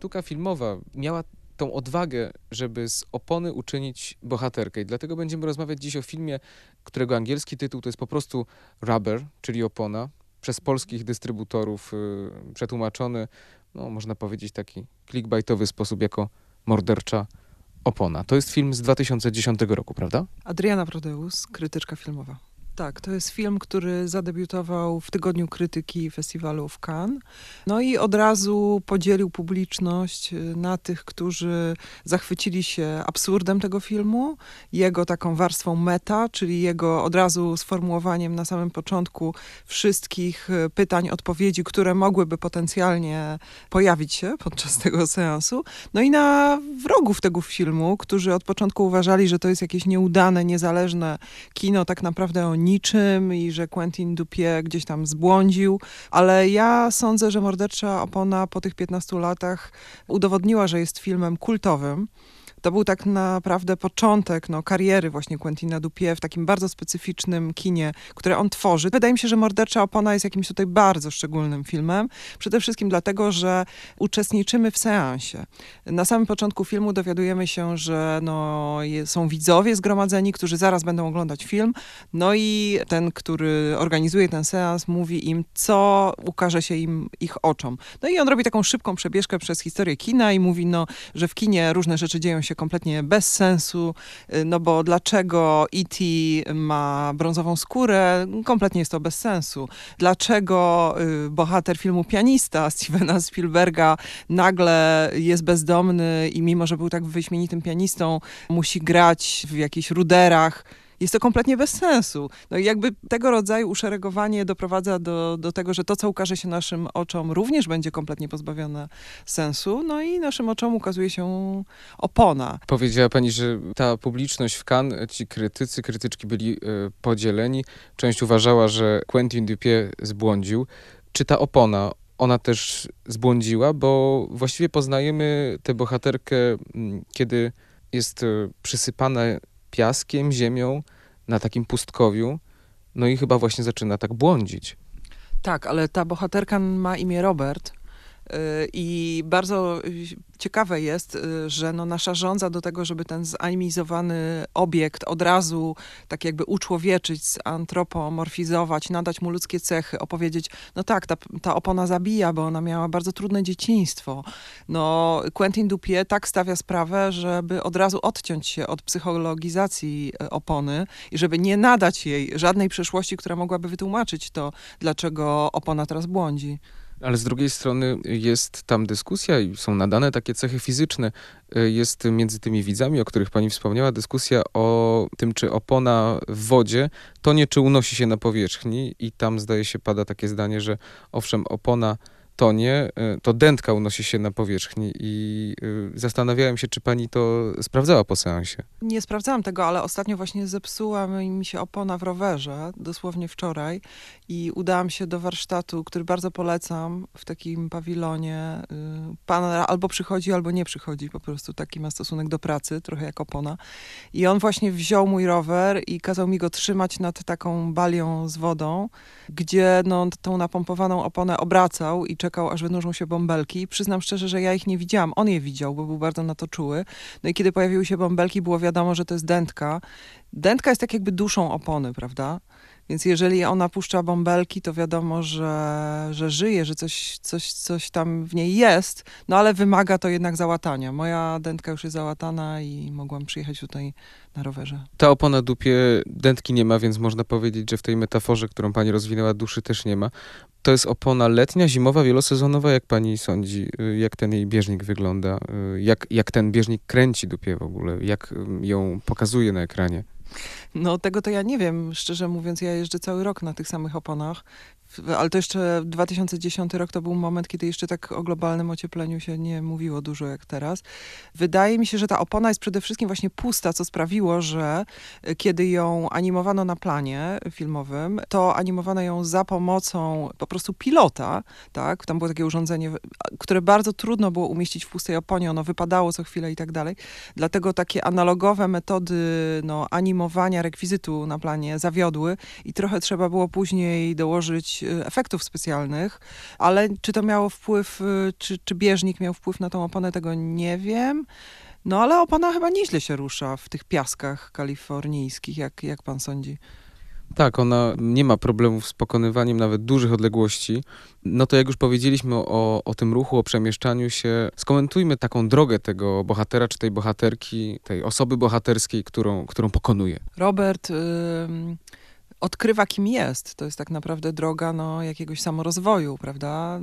Sztuka filmowa miała tą odwagę, żeby z opony uczynić bohaterkę. I dlatego będziemy rozmawiać dziś o filmie, którego angielski tytuł to jest po prostu Rubber, czyli opona, przez polskich dystrybutorów y, przetłumaczony, no można powiedzieć taki clickbaitowy sposób jako mordercza opona. To jest film z 2010 roku, prawda? Adriana Prodeus, krytyczka filmowa. Tak, to jest film, który zadebiutował w Tygodniu Krytyki Festiwalu w Cannes. No i od razu podzielił publiczność y, na tych, którzy zachwycili się absurdem tego filmu, jego taką warstwą meta, czyli jego od razu sformułowaniem na samym początku wszystkich y, pytań, odpowiedzi, które mogłyby potencjalnie pojawić się podczas tego seansu. No i na wrogów tego filmu, którzy od początku uważali, że to jest jakieś nieudane, niezależne kino, tak naprawdę o niczym i że Quentin Dupieux gdzieś tam zbłądził, ale ja sądzę, że Mordercza Opona po tych 15 latach udowodniła, że jest filmem kultowym. To był tak naprawdę początek no, kariery właśnie Quentina Dupieux w takim bardzo specyficznym kinie, które on tworzy. Wydaje mi się, że Mordercza Opona jest jakimś tutaj bardzo szczególnym filmem. Przede wszystkim dlatego, że uczestniczymy w seansie. Na samym początku filmu dowiadujemy się, że no, są widzowie zgromadzeni, którzy zaraz będą oglądać film. No i ten, który organizuje ten seans, mówi im, co ukaże się im ich oczom. No i on robi taką szybką przebieżkę przez historię kina i mówi, no, że w kinie różne rzeczy dzieją się się kompletnie bez sensu, y, no bo dlaczego E.T. ma brązową skórę? Kompletnie jest to bez sensu. Dlaczego y, bohater filmu Pianista Stevena Spielberga nagle jest bezdomny i mimo, że był tak wyśmienitym pianistą, musi grać w jakichś ruderach, jest to kompletnie bez sensu. No i jakby tego rodzaju uszeregowanie doprowadza do, do tego, że to, co ukaże się naszym oczom, również będzie kompletnie pozbawione sensu. No i naszym oczom ukazuje się opona. Powiedziała pani, że ta publiczność w Cannes, ci krytycy, krytyczki byli y, podzieleni. Część uważała, że Quentin Dupieux zbłądził. Czy ta opona, ona też zbłądziła, bo właściwie poznajemy tę bohaterkę, kiedy jest y, przysypana piaskiem, ziemią na takim pustkowiu. No i chyba właśnie zaczyna tak błądzić. Tak, ale ta bohaterka ma imię Robert. Y, I bardzo ciekawe jest, y, że no nasza żądza do tego, żeby ten zanimizowany obiekt od razu tak jakby uczłowieczyć, antropomorfizować, nadać mu ludzkie cechy, opowiedzieć, no tak, ta, ta opona zabija, bo ona miała bardzo trudne dzieciństwo. No Quentin Dupieux tak stawia sprawę, żeby od razu odciąć się od psychologizacji y, opony i żeby nie nadać jej żadnej przeszłości, która mogłaby wytłumaczyć to, dlaczego opona teraz błądzi. Ale z drugiej strony jest tam dyskusja i są nadane takie cechy fizyczne. Jest między tymi widzami, o których pani wspomniała, dyskusja o tym, czy opona w wodzie to nie czy unosi się na powierzchni i tam zdaje się pada takie zdanie, że owszem, opona tonie, y, to dętka unosi się na powierzchni i y, zastanawiałem się, czy pani to sprawdzała po seansie. Nie sprawdzałam tego, ale ostatnio właśnie zepsuła mi się opona w rowerze, dosłownie wczoraj i udałam się do warsztatu, który bardzo polecam w takim pawilonie. Y, pan albo przychodzi, albo nie przychodzi, po prostu taki ma stosunek do pracy, trochę jak opona. I on właśnie wziął mój rower i kazał mi go trzymać nad taką balią z wodą, gdzie no, tą napompowaną oponę obracał i czekał, aż wynurzą się bąbelki. Przyznam szczerze, że ja ich nie widziałam. On je widział, bo był bardzo na to czuły. No i kiedy pojawiły się bąbelki, było wiadomo, że to jest dętka. Dętka jest tak jakby duszą opony, prawda? Więc jeżeli ona puszcza bąbelki, to wiadomo, że, że żyje, że coś, coś, coś tam w niej jest, no ale wymaga to jednak załatania. Moja dętka już jest załatana i mogłam przyjechać tutaj na rowerze. Ta opona dupie dętki nie ma, więc można powiedzieć, że w tej metaforze, którą pani rozwinęła, duszy też nie ma. To jest opona letnia, zimowa, wielosezonowa, jak pani sądzi? Y, jak ten jej bieżnik wygląda? Y, jak, jak ten bieżnik kręci dupie w ogóle? Jak ją pokazuje na ekranie? No tego to ja nie wiem, szczerze mówiąc, ja jeżdżę cały rok na tych samych oponach, ale to jeszcze 2010 rok to był moment, kiedy jeszcze tak o globalnym ociepleniu się nie mówiło dużo jak teraz. Wydaje mi się, że ta opona jest przede wszystkim właśnie pusta, co sprawiło, że e, kiedy ją animowano na planie filmowym, to animowano ją za pomocą po prostu pilota, tak? Tam było takie urządzenie, które bardzo trudno było umieścić w pustej oponie, ono wypadało co chwilę i tak dalej. Dlatego takie analogowe metody no, animowania rekwizytu na planie zawiodły i trochę trzeba było później dołożyć y, efektów specjalnych, ale czy to miało wpływ, y, czy, czy bieżnik miał wpływ na tą oponę, tego nie wiem. No ale opona chyba nieźle się rusza w tych piaskach kalifornijskich, jak, jak pan sądzi? Tak, ona nie ma problemów z pokonywaniem nawet dużych odległości. No to jak już powiedzieliśmy o, o tym ruchu, o przemieszczaniu się, skomentujmy taką drogę tego bohatera czy tej bohaterki, tej osoby bohaterskiej, którą, którą pokonuje. Robert y, odkrywa, kim jest. To jest tak naprawdę droga no, jakiegoś samorozwoju, prawda?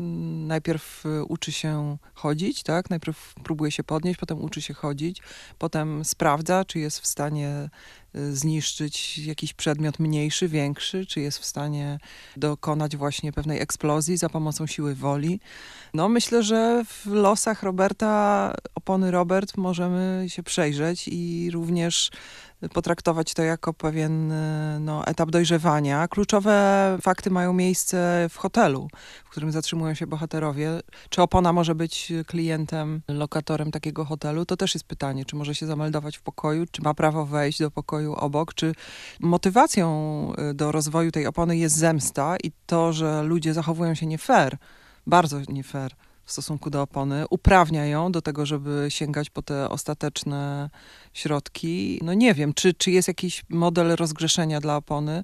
Najpierw y, uczy się chodzić, tak? Najpierw próbuje się podnieść, potem uczy się chodzić, potem sprawdza, czy jest w stanie y, zniszczyć jakiś przedmiot mniejszy, większy, czy jest w stanie dokonać właśnie pewnej eksplozji za pomocą siły woli. No myślę, że w losach Roberta, opony Robert możemy się przejrzeć i również potraktować to jako pewien y, no, etap dojrzewania. Kluczowe fakty mają miejsce w hotelu, w którym zatrzymują się bohaterowie. Czy opona może być klientem, lokatorem takiego hotelu? To też jest pytanie, czy może się zameldować w pokoju, czy ma prawo wejść do pokoju obok, czy motywacją y, do rozwoju tej opony jest zemsta i to, że ludzie zachowują się nie fair, bardzo nie fair w stosunku do opony, uprawnia ją do tego, żeby sięgać po te ostateczne środki. No nie wiem, czy, czy jest jakiś model rozgrzeszenia dla opony.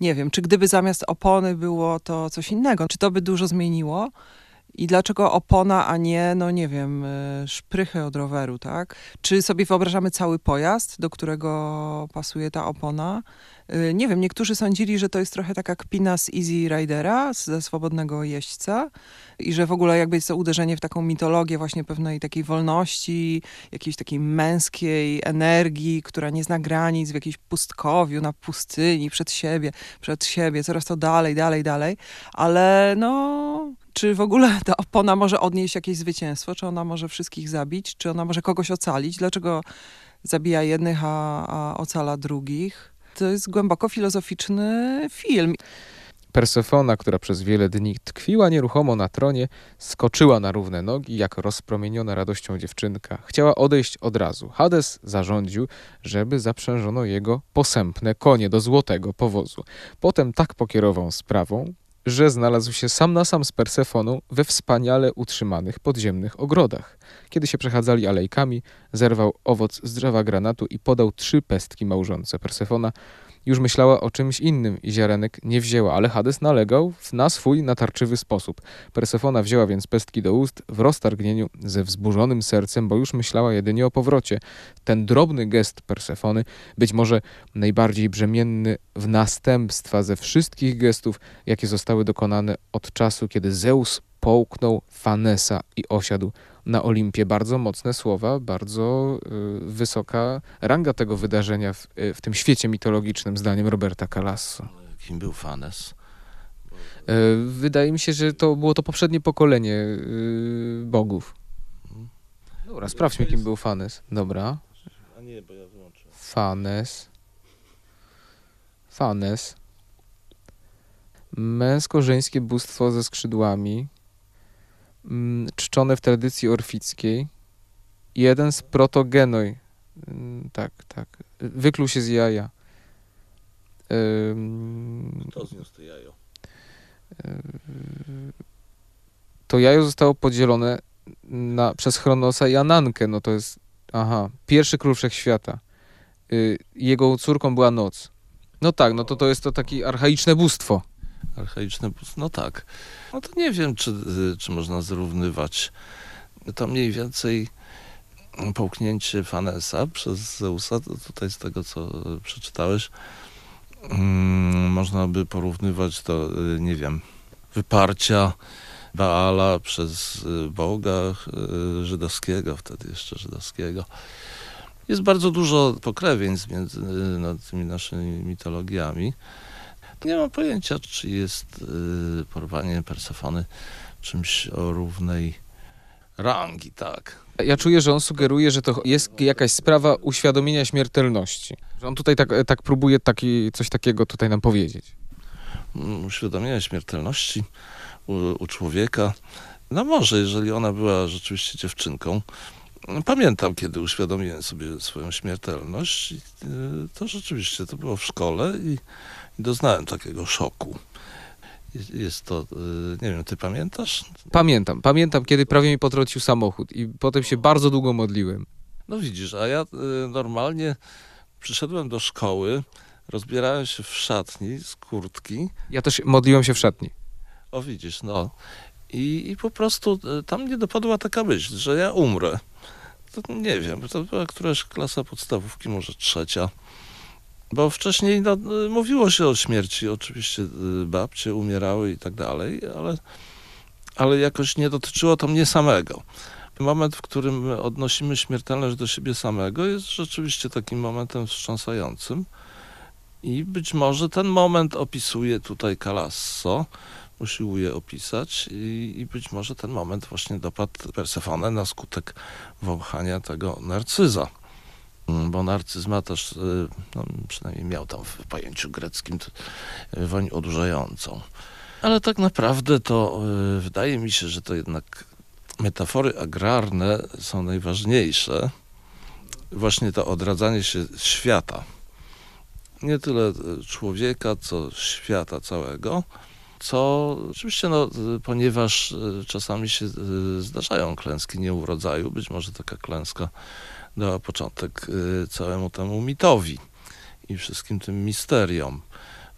Nie wiem, czy gdyby zamiast opony było to coś innego, czy to by dużo zmieniło? I dlaczego opona, a nie, no nie wiem, y, szprychy od roweru, tak? Czy sobie wyobrażamy cały pojazd, do którego pasuje ta opona? Y, nie wiem, niektórzy sądzili, że to jest trochę taka kpina z Easy Ridera, ze swobodnego jeźdźca i że w ogóle jakby jest to uderzenie w taką mitologię właśnie pewnej takiej wolności, jakiejś takiej męskiej energii, która nie zna granic w jakimś pustkowiu, na pustyni, przed siebie, przed siebie, coraz to dalej, dalej, dalej, ale no czy w ogóle ta opona może odnieść jakieś zwycięstwo, czy ona może wszystkich zabić, czy ona może kogoś ocalić, dlaczego zabija jednych, a, a ocala drugich. To jest głęboko filozoficzny film. Persefona, która przez wiele dni tkwiła nieruchomo na tronie, skoczyła na równe nogi, jak rozpromieniona radością dziewczynka. Chciała odejść od razu. Hades zarządził, żeby zaprzężono jego posępne konie do złotego powozu. Potem tak pokierował sprawą, że znalazł się sam na sam z Persefoną we wspaniale utrzymanych podziemnych ogrodach. Kiedy się przechadzali alejkami, zerwał owoc z drzewa granatu i podał trzy pestki małżonce. Persefona już myślała o czymś innym i ziarenek nie wzięła, ale Hades nalegał na swój natarczywy sposób. Persefona wzięła więc pestki do ust w roztargnieniu ze wzburzonym sercem, bo już myślała jedynie o powrocie. Ten drobny gest Persefony, być może najbardziej brzemienny w następstwa ze wszystkich gestów, jakie zostały dokonane od czasu, kiedy Zeus połknął Fanesa i osiadł na Olimpie. Bardzo mocne słowa, bardzo y, wysoka ranga tego wydarzenia w, y, w, tym świecie mitologicznym, zdaniem Roberta Calasso. Kim był Fanes? Y, wydaje mi się, że to było to poprzednie pokolenie y, bogów. Dobra, sprawdźmy, kim był Fanes. Dobra. A nie, bo ja wyłączę. Fanes. Fanes. Męsko-żeńskie bóstwo ze skrzydłami. Mm, czczone w tradycji orfickiej. Jeden z protogenoj, mm, tak, tak, wykluł się z jaja. Kto zniósł to jajo? To jajo zostało podzielone na, przez Chronosa i Anankę, no to jest, aha, pierwszy król wszechświata. Y, jego córką była Noc. No tak, no to to jest to takie archaiczne bóstwo. Archaiczne no tak. No to nie wiem, czy, czy można zrównywać to mniej więcej połknięcie Fanesa przez Zeusa, to tutaj z tego, co przeczytałeś, mm, można by porównywać do, nie wiem, wyparcia Baala przez Boga żydowskiego, wtedy jeszcze żydowskiego. Jest bardzo dużo pokrewieństw między tymi naszymi mitologiami. Nie mam pojęcia, czy jest y, porwanie Persefony czymś o równej rangi, tak. Ja czuję, że on sugeruje, że to jest jakaś sprawa uświadomienia śmiertelności. Że on tutaj tak, tak próbuje taki, coś takiego tutaj nam powiedzieć. Mm, uświadomienia śmiertelności u, u człowieka. No może, jeżeli ona była rzeczywiście dziewczynką, Pamiętam, kiedy uświadomiłem sobie swoją śmiertelność. Y, to rzeczywiście to było w szkole i doznałem takiego szoku. Jest- to, y, nie wiem, ty pamiętasz? Pamiętam, pamiętam, kiedy prawie mi potrącił samochód i potem się bardzo długo modliłem. No widzisz, a ja y, normalnie przyszedłem do szkoły, rozbierałem się w szatni z kurtki. Ja też modliłem się w szatni. O widzisz, no. I, I po prostu y, tam mnie dopadła taka myśl, że ja umrę. To nie wiem, to była któraś klasa podstawówki, może trzecia. Bo wcześniej no, mówiło się o śmierci, oczywiście y, babcie umierały i tak dalej, ale, ale jakoś nie dotyczyło to mnie samego. Moment, w którym odnosimy śmiertelność do siebie samego, jest rzeczywiście takim momentem wstrząsającym. I być może ten moment opisuje tutaj Calasso, usiłuje opisać i, i być może ten moment właśnie dopadł Persefonę na skutek wąchania tego narcyza. Mm, Bo narcyz ma też, y, no, przynajmniej miał tam w pojęciu greckim y, woń odurzającą. Ale tak naprawdę to y, wydaje mi się, że to jednak metafory agrarne są najważniejsze. Właśnie to odradzanie się świata. Nie tyle człowieka, co świata całego. Co oczywiście, no, ponieważ czasami się zdarzają klęski nieurodzaju, być może taka klęska dała początek y, całemu temu mitowi i wszystkim tym misteriom,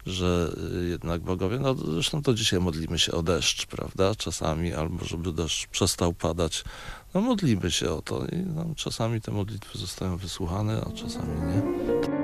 że y, jednak bogowie, no zresztą to dzisiaj modlimy się o deszcz, prawda, czasami, albo żeby deszcz przestał padać, no modlimy się o to i no, czasami te modlitwy zostają wysłuchane, a czasami nie.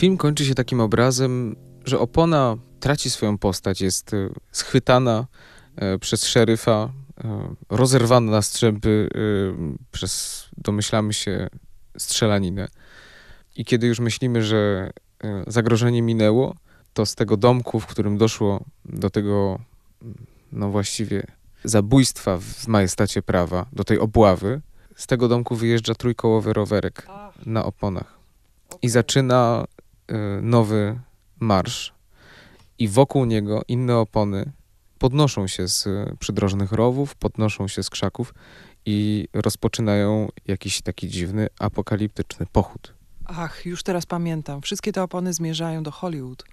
Film kończy się takim obrazem, że opona traci swoją postać, jest e, schwytana e, przez szeryfa, e, rozerwana na strzępy przez, domyślamy się, strzelaninę. I kiedy już myślimy, że zagrożenie minęło, to z tego domku, w którym doszło do tego, mm, no właściwie, zabójstwa w majestacie prawa, do tej obławy, z tego domku wyjeżdża trójkołowy rowerek na oponach. I zaczyna nowy marsz i wokół niego inne opony podnoszą się z y, przydrożnych rowów, podnoszą się z krzaków i rozpoczynają jakiś taki dziwny, apokaliptyczny pochód. Ach, już teraz pamiętam. Wszystkie te opony zmierzają do Hollywood.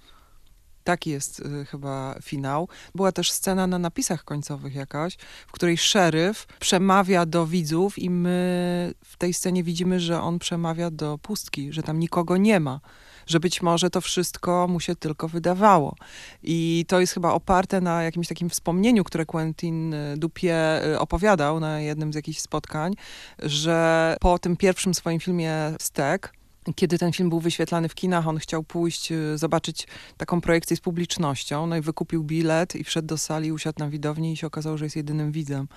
Taki jest y, chyba finał. Była też scena na napisach końcowych jakaś, w której szeryf przemawia do widzów i my w tej scenie widzimy, że on przemawia do pustki, że tam nikogo nie ma. Że być może to wszystko mu się tylko wydawało. I to jest chyba oparte na jakimś takim wspomnieniu, które Quentin Dupie y, opowiadał na jednym z jakichś spotkań, że po tym pierwszym swoim filmie Stek, kiedy ten film był wyświetlany w kinach, on chciał pójść, y, zobaczyć taką projekcję z publicznością, no i wykupił bilet i wszedł do sali, usiadł na widowni i się okazało, że jest jedynym widzem.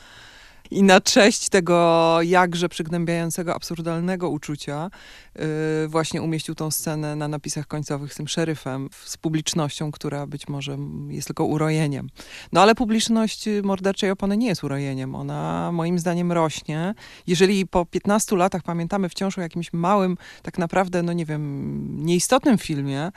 I na cześć tego jakże przygnębiającego, absurdalnego uczucia yy, właśnie umieścił tą scenę na napisach końcowych z tym szeryfem, z publicznością, która być może jest tylko urojeniem. No ale publiczność Morderczej Opony nie jest urojeniem. Ona moim zdaniem rośnie. Jeżeli po 15 latach pamiętamy wciąż o jakimś małym, tak naprawdę, no nie wiem, nieistotnym filmie,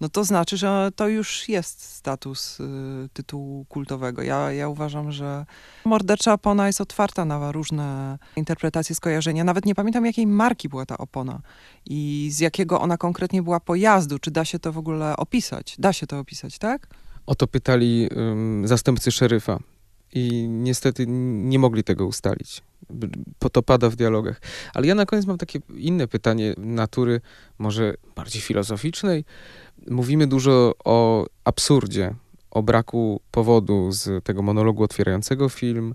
no to znaczy, że to już jest status y, tytułu kultowego. Ja, ja uważam, że Mordercza Opona jest otwarta na różne interpretacje, skojarzenia. Nawet nie pamiętam, jakiej marki była ta opona i z jakiego ona konkretnie była pojazdu. Czy da się to w ogóle opisać? Da się to opisać, tak? O to pytali zastępcy szeryfa i niestety nie mogli tego ustalić. Po to pada w dialogach. Ale ja na koniec mam takie inne pytanie natury może bardziej filozoficznej. Mówimy dużo o absurdzie, o braku powodu z tego monologu otwierającego film,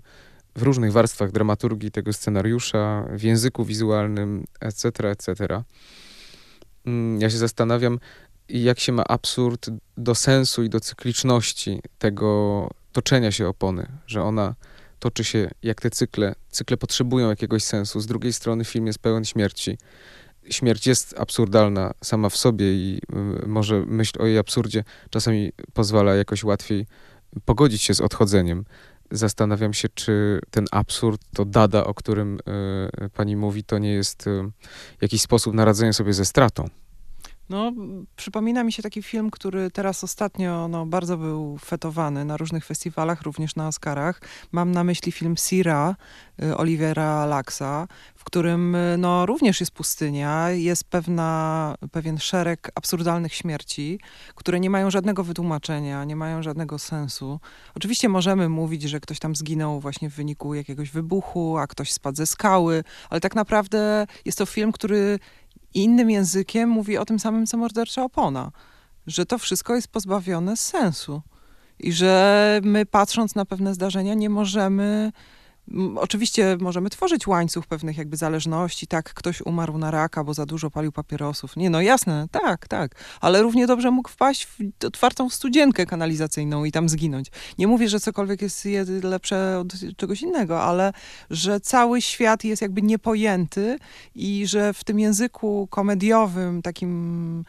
w różnych warstwach dramaturgii tego scenariusza, w języku wizualnym, etc., etc. Mm, ja się zastanawiam, jak się ma absurd do sensu i do cykliczności tego toczenia się opony, że ona toczy się jak te cykle. Cykle potrzebują jakiegoś sensu. Z drugiej strony film jest pełen śmierci śmierć jest absurdalna sama w sobie i y, może myśl o jej absurdzie czasami pozwala jakoś łatwiej pogodzić się z odchodzeniem. Zastanawiam się, czy ten absurd, to dada, o którym y, pani mówi, to nie jest y, jakiś sposób na radzenie sobie ze stratą. No, przypomina mi się taki film, który teraz ostatnio no, bardzo był fetowany na różnych festiwalach, również na Oscarach. Mam na myśli film Sira y, Olivera Laxa, w którym y, no, również jest pustynia, jest pewna, pewien szereg absurdalnych śmierci, które nie mają żadnego wytłumaczenia, nie mają żadnego sensu. Oczywiście możemy mówić, że ktoś tam zginął właśnie w wyniku jakiegoś wybuchu, a ktoś spadł ze skały, ale tak naprawdę jest to film, który innym językiem mówi o tym samym, co mordercza opona. Że to wszystko jest pozbawione sensu. I że my patrząc na pewne zdarzenia nie możemy Oczywiście możemy tworzyć łańcuch pewnych jakby zależności, tak, ktoś umarł na raka, bo za dużo palił papierosów. Nie, no jasne, tak, tak, ale równie dobrze mógł wpaść w otwartą studzienkę kanalizacyjną i tam zginąć. Nie mówię, że cokolwiek jest lepsze od czegoś innego, ale że cały świat jest jakby niepojęty i że w tym języku komediowym, takim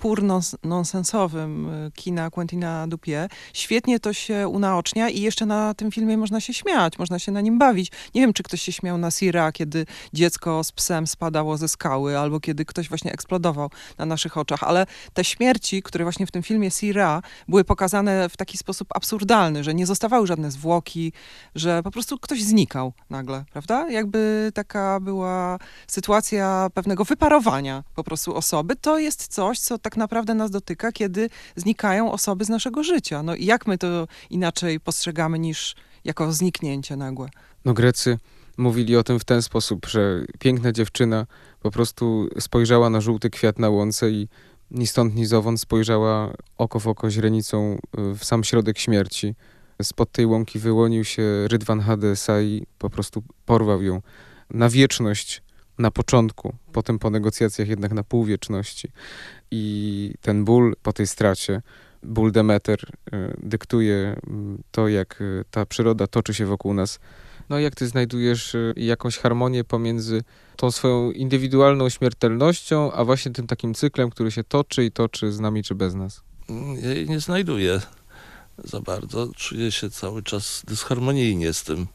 pur nonsensowym y, kina Quentina Dupie. Świetnie to się unaocznia i jeszcze na tym filmie można się śmiać, można się na nim bawić. Nie wiem, czy ktoś się śmiał na Sira, kiedy dziecko z psem spadało ze skały, albo kiedy ktoś właśnie eksplodował na naszych oczach, ale te śmierci, które właśnie w tym filmie Sira były pokazane w taki sposób absurdalny, że nie zostawały żadne zwłoki, że po prostu ktoś znikał nagle, prawda? Jakby taka była sytuacja pewnego wyparowania po prostu osoby. To jest coś, co tak tak naprawdę nas dotyka, kiedy znikają osoby z naszego życia. No i jak my to inaczej postrzegamy niż jako zniknięcie nagłe? No Grecy mówili o tym w ten sposób, że piękna dziewczyna po prostu spojrzała na żółty kwiat na łące i ni stąd, ni zowąd spojrzała oko w oko źrenicą y, w sam środek śmierci. Spod tej łąki wyłonił się Rydwan Hadesa i po prostu porwał ją na wieczność na początku, potem po negocjacjach jednak na pół wieczności. I ten ból po tej stracie, ból Demeter y, dyktuje mm, to, jak y, ta przyroda toczy się wokół nas. No jak ty znajdujesz y, jakąś harmonię pomiędzy tą swoją indywidualną śmiertelnością, a właśnie tym takim cyklem, który się toczy i toczy z nami czy bez nas? Ja jej nie znajduję za bardzo. Czuję się cały czas dysharmonijnie z tym.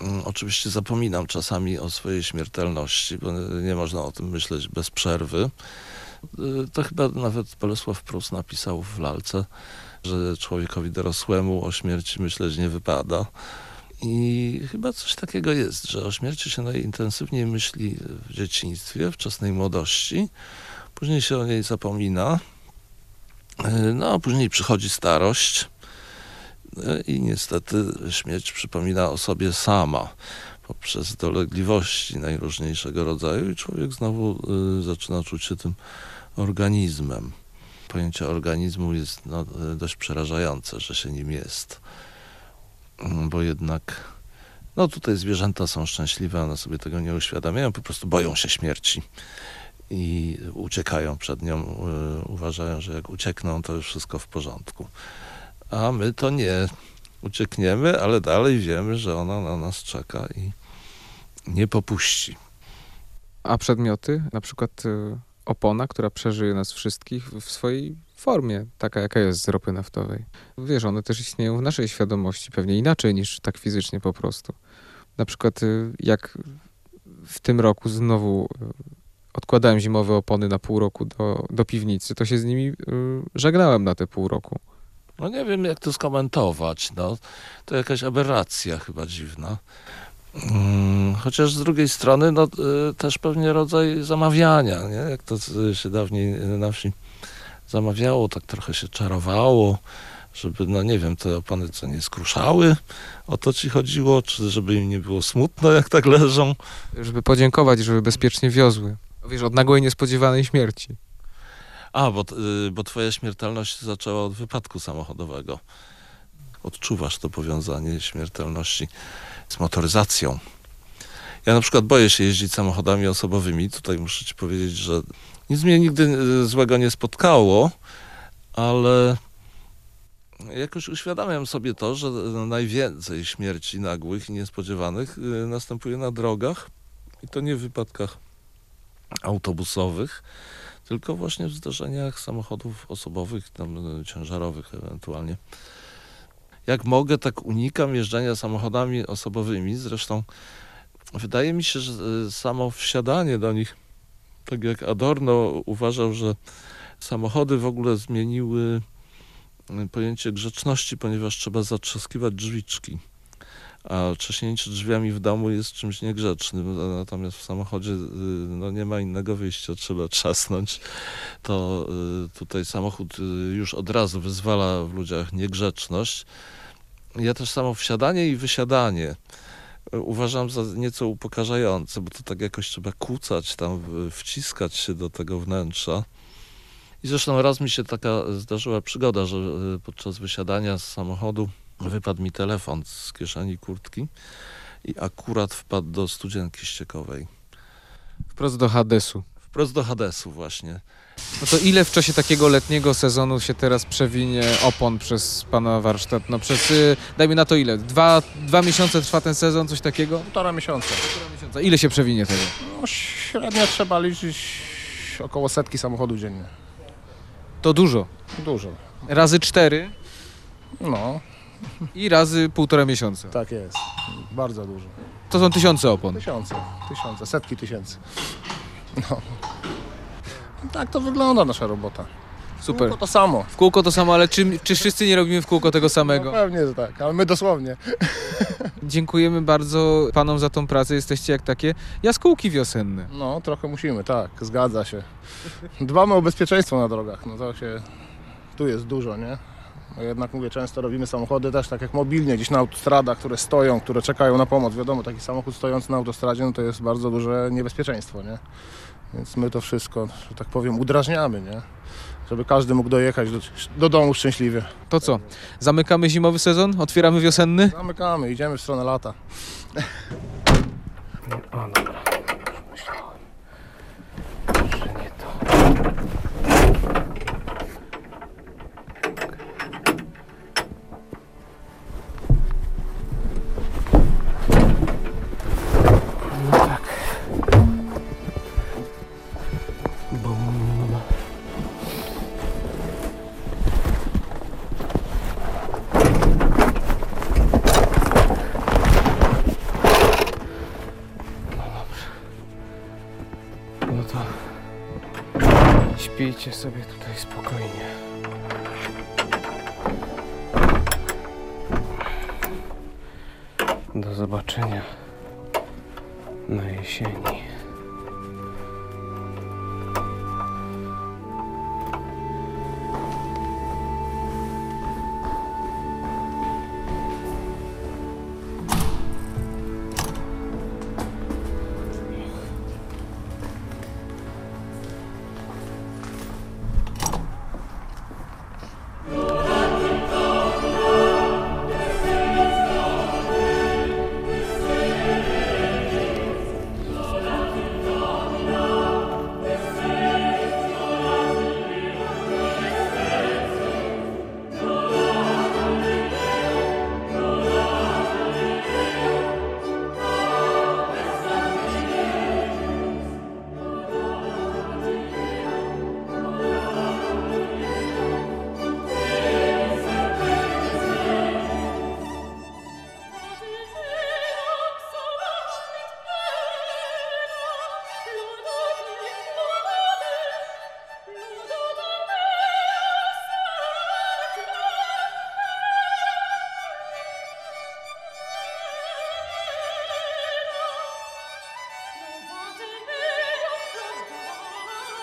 Mm, oczywiście zapominam czasami o swojej śmiertelności, bo nie można o tym myśleć bez przerwy. Y, to chyba nawet Bolesław Prus napisał w lalce, że człowiekowi dorosłemu o śmierci myśleć nie wypada. I chyba coś takiego jest, że o śmierci się najintensywniej myśli w dzieciństwie, wczesnej młodości. Później się o niej zapomina. No, a później przychodzi starość. I niestety śmierć przypomina o sobie sama poprzez dolegliwości najróżniejszego rodzaju i człowiek znowu y, zaczyna czuć się tym organizmem. Pojęcie organizmu jest no, dość przerażające, że się nim jest. Mm, Bo jednak, no tutaj zwierzęta są szczęśliwe, one sobie tego nie uświadamiają, po prostu boją się śmierci i uciekają przed nią, y, uważają, że jak uciekną, to już wszystko w porządku. A my to nie. Uciekniemy, ale dalej wiemy, że ona na nas czeka i nie popuści. A przedmioty, na przykład y, opona, która przeżyje nas wszystkich w swojej formie, taka jaka jest z ropy naftowej. Wiesz, one też istnieją w naszej świadomości, pewnie inaczej niż tak fizycznie po prostu. Na przykład y, jak w tym roku znowu y, odkładałem zimowe opony na pół roku do, do piwnicy, to się z nimi y, żegnałem na te pół roku. No nie wiem, jak to skomentować. No, to jakaś aberracja chyba dziwna. Mm, Chociaż z drugiej strony, no, y, też pewnie rodzaj zamawiania, nie? Jak to y, się dawniej na wsi zamawiało, tak trochę się czarowało, żeby, no nie wiem, te opony co nie skruszały, o to ci chodziło, czy żeby im nie było smutno, jak tak leżą. Żeby podziękować, żeby bezpiecznie wiozły. Wiesz, od nagłej niespodziewanej śmierci. A, bo, y, bo twoja śmiertelność zaczęła od wypadku samochodowego. Odczuwasz to powiązanie śmiertelności z motoryzacją. Ja na przykład boję się jeździć samochodami osobowymi. Tutaj muszę ci powiedzieć, że nic mnie nigdy y, złego nie spotkało, ale jakoś uświadamiam sobie to, że najwięcej śmierci nagłych i niespodziewanych y, następuje na drogach i to nie w wypadkach autobusowych, tylko właśnie w zdarzeniach samochodów osobowych, tam ciężarowych ewentualnie. Jak mogę, tak unikam jeżdżenia samochodami osobowymi. Zresztą wydaje mi się, że y, samo wsiadanie do nich, tak jak Adorno uważał, że samochody w ogóle zmieniły y, pojęcie grzeczności, ponieważ trzeba zatrzaskiwać drzwiczki. A trzaśnięcie drzwiami w domu jest czymś niegrzecznym, natomiast w samochodzie y, no, nie ma innego wyjścia, trzeba trzasnąć. To y, tutaj samochód y, już od razu wyzwala w ludziach niegrzeczność. Ja też samo wsiadanie i wysiadanie uważam za nieco upokarzające, bo to tak jakoś trzeba kłócać tam, wciskać się do tego wnętrza. I zresztą raz mi się taka zdarzyła przygoda, że podczas wysiadania z samochodu wypadł mi telefon z kieszeni kurtki i akurat wpadł do studzienki ściekowej. Wprost do Hadesu. Wprost do Hadesu właśnie. No to ile w czasie takiego letniego sezonu się teraz przewinie opon przez pana warsztat? No przez, y, dajmy na to ile? Dwa, dwa miesiące trwa ten sezon, coś takiego? Półtora miesiąca. miesiąca. Ile się przewinie tego? No, średnio trzeba liczyć około setki samochodów dziennie. To dużo. Dużo. Razy cztery No, i razy półtora miesiąca. tak jest. Bardzo dużo. To są tysiące opon. Tysiące, tysiące, setki tysięcy. No. Tak to wygląda nasza robota. Super. Kółko to samo. W kółko to samo, ale czy, czy wszyscy nie robimy w kółko tego No samego? pewnie, że tak, ale my dosłownie. *laughs* Dziękujemy bardzo panom za tą pracę. Jesteście jak takie jaskółki wiosenne. No, trochę musimy, tak, zgadza się. Dbamy o bezpieczeństwo na drogach, no to się, tu jest dużo, nie? No jednak mówię, często robimy samochody też tak jak mobilnie, gdzieś na autostradach, które stoją, które czekają na pomoc. Wiadomo, taki samochód stojący na autostradzie, no to jest bardzo duże niebezpieczeństwo, nie? Więc my to wszystko, że tak powiem, udrażniamy, nie? Żeby każdy mógł dojechać do, do domu szczęśliwie. To co? Zamykamy zimowy sezon? Otwieramy wiosenny? Zamykamy, idziemy w stronę lata. No śpijcie sobie tutaj spokojnie. Do zobaczenia na jesieni.